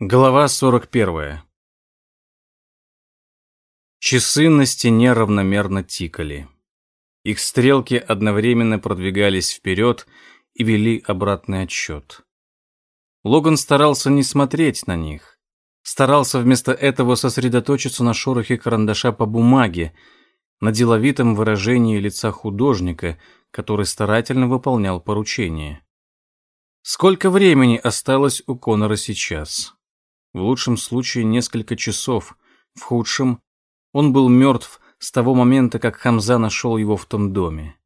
Глава 41. Часы на стене равномерно тикали. Их стрелки одновременно продвигались вперед и вели обратный отсчет. Логан старался не смотреть на них. Старался вместо этого сосредоточиться на шорохе карандаша по бумаге, на деловитом выражении лица художника, который старательно выполнял поручение. Сколько времени осталось у Конора сейчас? В лучшем случае несколько часов, в худшем он был мертв с того момента, как Хамза нашел его в том доме.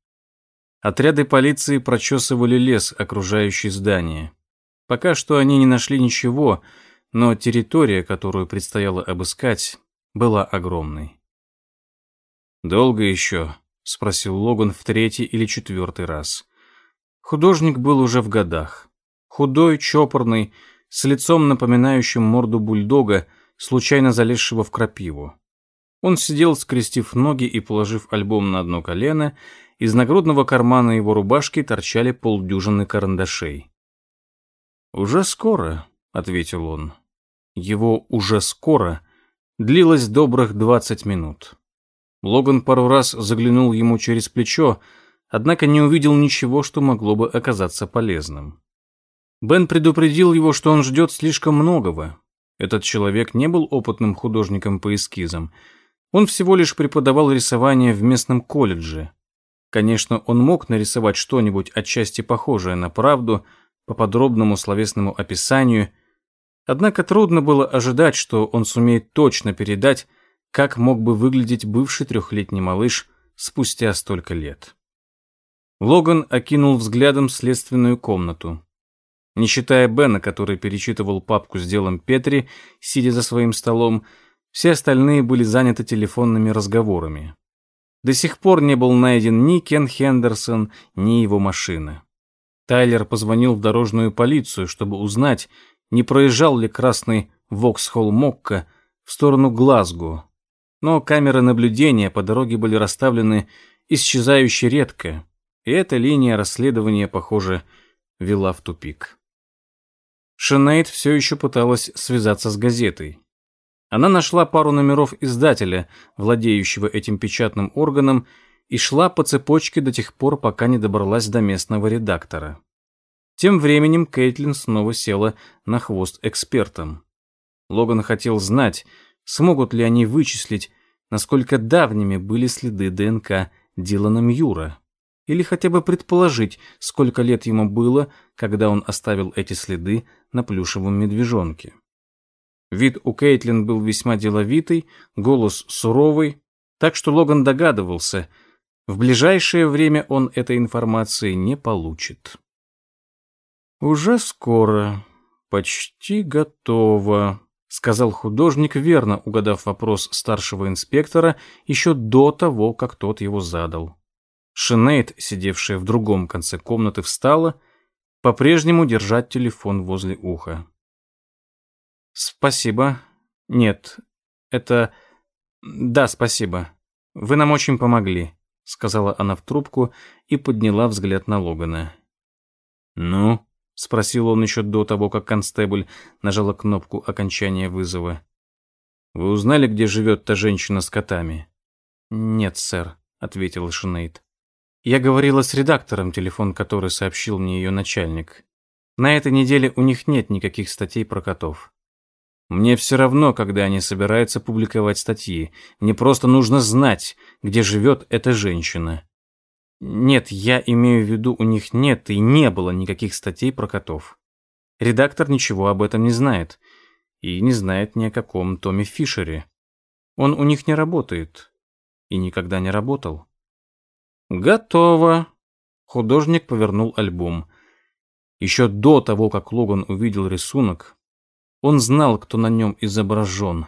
Отряды полиции прочесывали лес, окружающий здание. Пока что они не нашли ничего, но территория, которую предстояло обыскать, была огромной. «Долго еще?» — спросил Логан в третий или четвертый раз. Художник был уже в годах. Худой, чопорный, с лицом, напоминающим морду бульдога, случайно залезшего в крапиву. Он сидел, скрестив ноги и положив альбом на одно колено, из нагрудного кармана его рубашки торчали полдюжины карандашей. «Уже скоро», — ответил он. Его «уже скоро» длилось добрых двадцать минут. Логан пару раз заглянул ему через плечо, однако не увидел ничего, что могло бы оказаться полезным. Бен предупредил его, что он ждет слишком многого. Этот человек не был опытным художником по эскизам. Он всего лишь преподавал рисование в местном колледже. Конечно, он мог нарисовать что-нибудь отчасти похожее на правду, по подробному словесному описанию, однако трудно было ожидать, что он сумеет точно передать, как мог бы выглядеть бывший трехлетний малыш спустя столько лет. Логан окинул взглядом следственную комнату. Не считая Бена, который перечитывал папку с делом Петри, сидя за своим столом, все остальные были заняты телефонными разговорами. До сих пор не был найден ни Кен Хендерсон, ни его машина. Тайлер позвонил в дорожную полицию, чтобы узнать, не проезжал ли красный Воксхолл Мокка в сторону Глазго. Но камеры наблюдения по дороге были расставлены исчезающе редко, и эта линия расследования, похоже, вела в тупик. Шинейд все еще пыталась связаться с газетой. Она нашла пару номеров издателя, владеющего этим печатным органом, и шла по цепочке до тех пор, пока не добралась до местного редактора. Тем временем Кейтлин снова села на хвост экспертам. Логан хотел знать, смогут ли они вычислить, насколько давними были следы ДНК Дилана Мьюра или хотя бы предположить, сколько лет ему было, когда он оставил эти следы на плюшевом медвежонке. Вид у Кейтлин был весьма деловитый, голос суровый, так что Логан догадывался, в ближайшее время он этой информации не получит. «Уже скоро, почти готово», — сказал художник, верно угадав вопрос старшего инспектора еще до того, как тот его задал. Шинейд, сидевшая в другом конце комнаты, встала, по-прежнему держать телефон возле уха. «Спасибо. Нет, это... Да, спасибо. Вы нам очень помогли», — сказала она в трубку и подняла взгляд на Логана. «Ну?» — спросил он еще до того, как констебль нажала кнопку окончания вызова. «Вы узнали, где живет та женщина с котами?» «Нет, сэр», — ответил Шинейд. Я говорила с редактором, телефон который сообщил мне ее начальник. На этой неделе у них нет никаких статей про котов. Мне все равно, когда они собираются публиковать статьи. Мне просто нужно знать, где живет эта женщина. Нет, я имею в виду, у них нет и не было никаких статей про котов. Редактор ничего об этом не знает. И не знает ни о каком Томе Фишере. Он у них не работает. И никогда не работал. «Готово!» Художник повернул альбом. Еще до того, как Логан увидел рисунок, он знал, кто на нем изображен.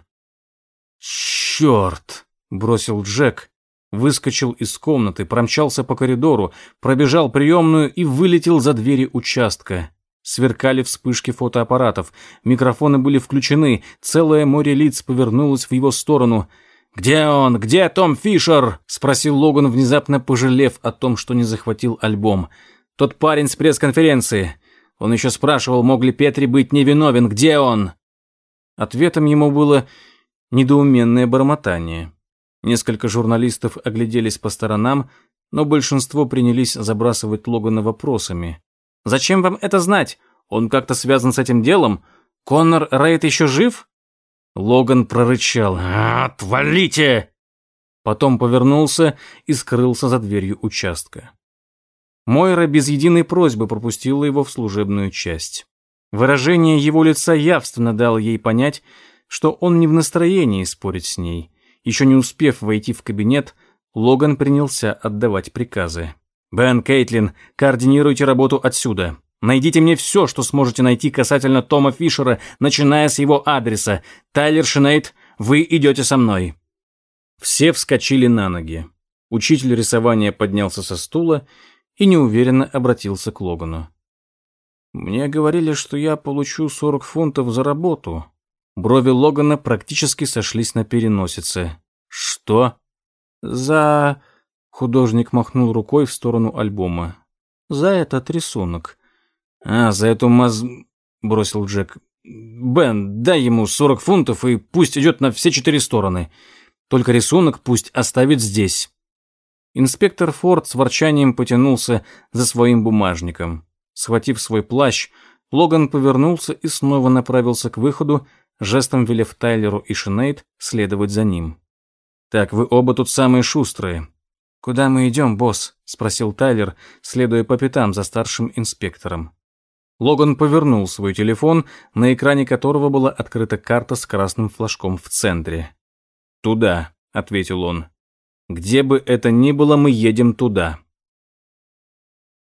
«Черт!» — бросил Джек, выскочил из комнаты, промчался по коридору, пробежал приемную и вылетел за двери участка. Сверкали вспышки фотоаппаратов, микрофоны были включены, целое море лиц повернулось в его сторону — «Где он? Где Том Фишер?» — спросил Логан, внезапно пожалев о том, что не захватил альбом. «Тот парень с пресс-конференции. Он еще спрашивал, мог ли Петри быть невиновен. Где он?» Ответом ему было недоуменное бормотание. Несколько журналистов огляделись по сторонам, но большинство принялись забрасывать Логана вопросами. «Зачем вам это знать? Он как-то связан с этим делом? Коннор Райт еще жив?» Логан прорычал. «Отвалите!» Потом повернулся и скрылся за дверью участка. Мойра без единой просьбы пропустила его в служебную часть. Выражение его лица явственно дало ей понять, что он не в настроении спорить с ней. Еще не успев войти в кабинет, Логан принялся отдавать приказы. «Бен, Кейтлин, координируйте работу отсюда. Найдите мне все, что сможете найти касательно Тома Фишера, начиная с его адреса. Тайлер Шинейд, вы идете со мной». Все вскочили на ноги. Учитель рисования поднялся со стула и неуверенно обратился к Логану. «Мне говорили, что я получу 40 фунтов за работу». Брови Логана практически сошлись на переносице. «Что?» «За...» Художник махнул рукой в сторону альбома. «За этот рисунок». «А, за эту маз...» Бросил Джек. «Бен, дай ему 40 фунтов и пусть идет на все четыре стороны. Только рисунок пусть оставит здесь». Инспектор Форд с ворчанием потянулся за своим бумажником. Схватив свой плащ, Логан повернулся и снова направился к выходу, жестом велев Тайлеру и Шинейд следовать за ним. «Так, вы оба тут самые шустрые». «Куда мы идем, босс?» – спросил Тайлер, следуя по пятам за старшим инспектором. Логан повернул свой телефон, на экране которого была открыта карта с красным флажком в центре. «Туда», — ответил он. «Где бы это ни было, мы едем туда».